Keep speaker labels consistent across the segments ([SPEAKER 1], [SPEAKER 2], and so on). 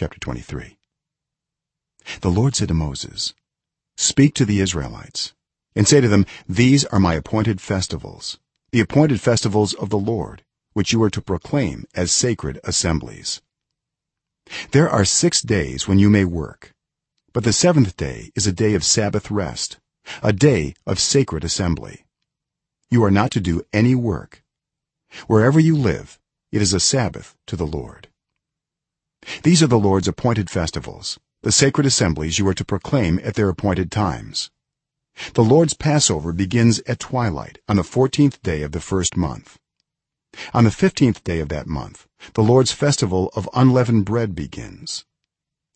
[SPEAKER 1] chapter 23 the lord said to moses speak to the israelites and say to them these are my appointed festivals the appointed festivals of the lord which you are to proclaim as sacred assemblies. There are 6 days when you may work but the seventh day is a day of sabbath rest a day of sacred assembly. You are not to do any work. Wherever you live it is a sabbath to the lord these are the lord's appointed festivals the sacred assemblies you are to proclaim at their appointed times. The lord's passover begins at twilight on the 14th day of the first month. On the 15th day of that month the lord's festival of unleavened bread begins.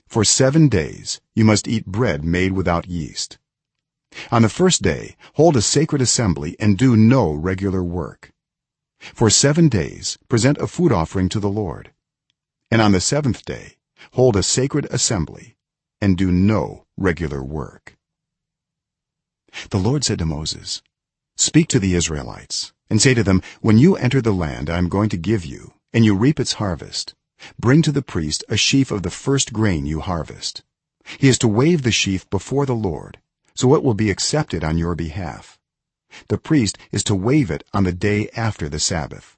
[SPEAKER 1] For 7 days you must eat bread made without yeast. On the first day hold a sacred assembly and do no regular work. For 7 days present a food offering to the lord and on the 7th day hold a sacred assembly and do no regular work. The lord said to moses speak to the israelites and say to them when you enter the land i am going to give you and you reap its harvest bring to the priest a sheaf of the first grain you harvest. He is to wave the sheaf before the lord so it will be accepted on your behalf. The priest is to wave it on the day after the sabbath.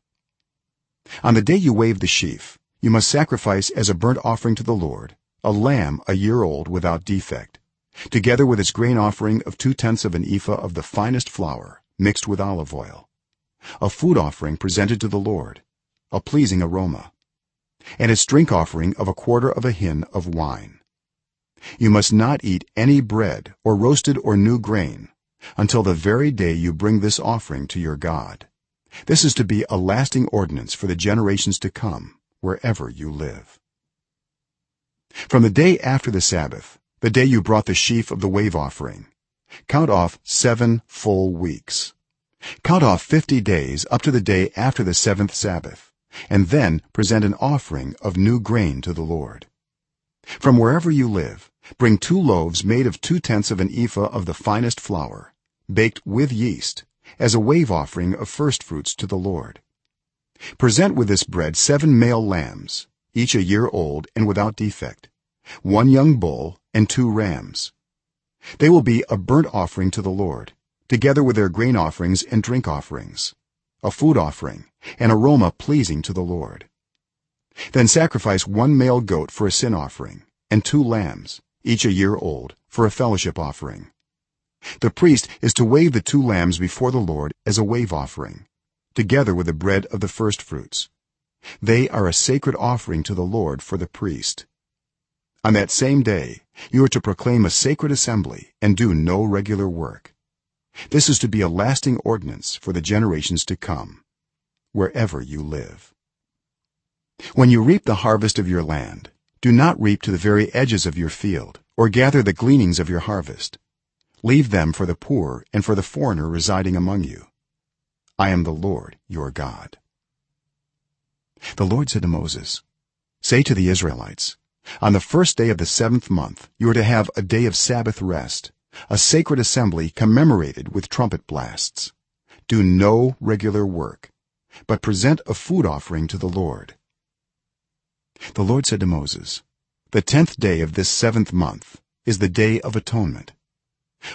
[SPEAKER 1] On the day you wave the sheaf you must sacrifice as a burnt offering to the lord a lamb a year old without defect together with its grain offering of 2 tenths of an ephah of the finest flour mixed with olive oil a food offering presented to the lord a pleasing aroma and its drink offering of a quarter of a hin of wine. You must not eat any bread or roasted or new grain until the very day you bring this offering to your god. This is to be a lasting ordinance for the generations to come wherever you live. From the day after the sabbath the day you brought the sheaf of the wave offering count off 7 full weeks. Count off 50 days up to the day after the 7th sabbath and then present an offering of new grain to the lord. From wherever you live bring two loaves made of 2 tenths of an ephah of the finest flour baked with yeast as a wave offering of first fruits to the lord present with this bread 7 male lambs each a year old and without defect one young bull and two rams. They will be a burnt offering to the lord together with their grain offerings and drink offerings a food offering an aroma pleasing to the lord. Then sacrifice one male goat for a sin offering and two lambs each a year old for a fellowship offering. The priest is to wave the two lambs before the lord as a wave offering together with the bread of the first fruits. They are a sacred offering to the lord for the priest. On that same day you are to proclaim a sacred assembly and do no regular work. This is to be a lasting ordinance for the generations to come wherever you live. When you reap the harvest of your land do not reap to the very edges of your field or gather the gleanings of your harvest. Leave them for the poor and for the foreigner residing among you i am the lord your god. The lord said to moses say to the israelites on the first day of the 7th month you are to have a day of sabbath rest a sacred assembly commemorated with trumpet blasts. Do no regular work but present a food offering to the lord. The lord said to moses the 10th day of this 7th month is the day of atonement.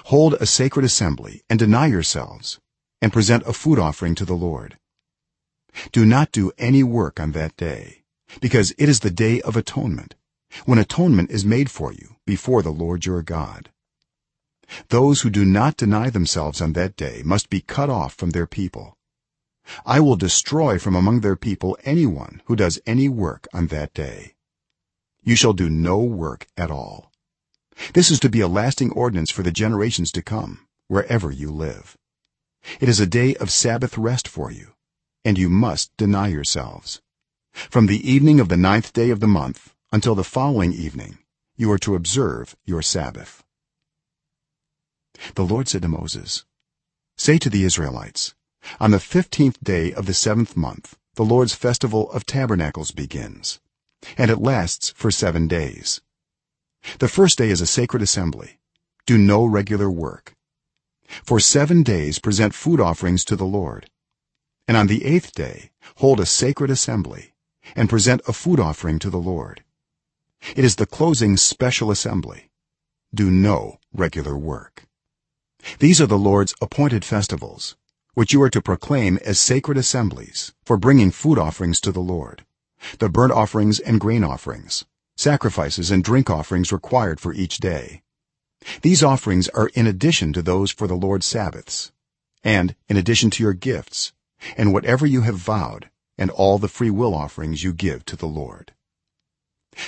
[SPEAKER 1] Hold a sacred assembly and deny yourselves and present a food offering to the lord. Do not do any work on that day because it is the day of atonement when atonement is made for you before the lord your god. Those who do not deny themselves on that day must be cut off from their people. I will destroy from among their people anyone who does any work on that day. You shall do no work at all. This is to be a lasting ordinance for the generations to come wherever you live it is a day of sabbath rest for you and you must deny yourselves. From the evening of the ninth day of the month until the following evening you are to observe your sabbath. The lord said to moses say to the israelites on the 15th day of the 7th month the lord's festival of tabernacles begins and it lasts for 7 days. The first day is a sacred assembly. Do no regular work for 7 days present food offerings to the lord. And on the 8th day hold a sacred assembly and present a food offering to the lord. It is the closing special assembly. Do no regular work. These are the lord's appointed festivals which you are to proclaim as sacred assemblies for bringing food offerings to the lord. The burnt offerings and grain offerings sacrifices and drink offerings required for each day these offerings are in addition to those for the lord's sabbaths and in addition to your gifts and whatever you have vowed and all the free will offerings you give to the lord.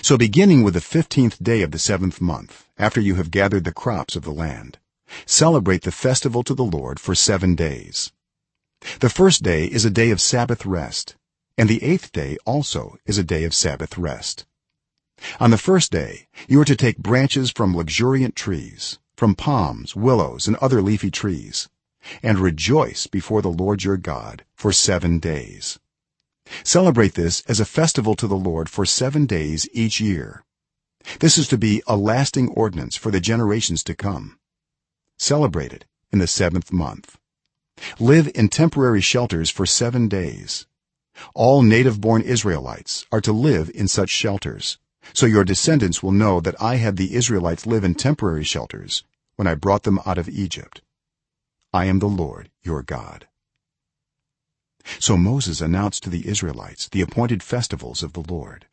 [SPEAKER 1] So beginning with the 15th day of the 7th month after you have gathered the crops of the land celebrate the festival to the lord for 7 days. The first day is a day of sabbath rest and the 8th day also is a day of sabbath rest on the first day you are to take branches from luxuriant trees from palms willows and other leafy trees and rejoice before the lord your god for 7 days. Celebrate this as a festival to the lord for 7 days each year. This is to be a lasting ordinance for the generations to come. Celebrate it in the 7th month. Live in temporary shelters for 7 days. All native born israelites are to live in such shelters so your descendants will know that i had the israelites live in temporary shelters when i brought them out of egypt. I am the lord your god. So moses announced to the israelites the appointed festivals of the lord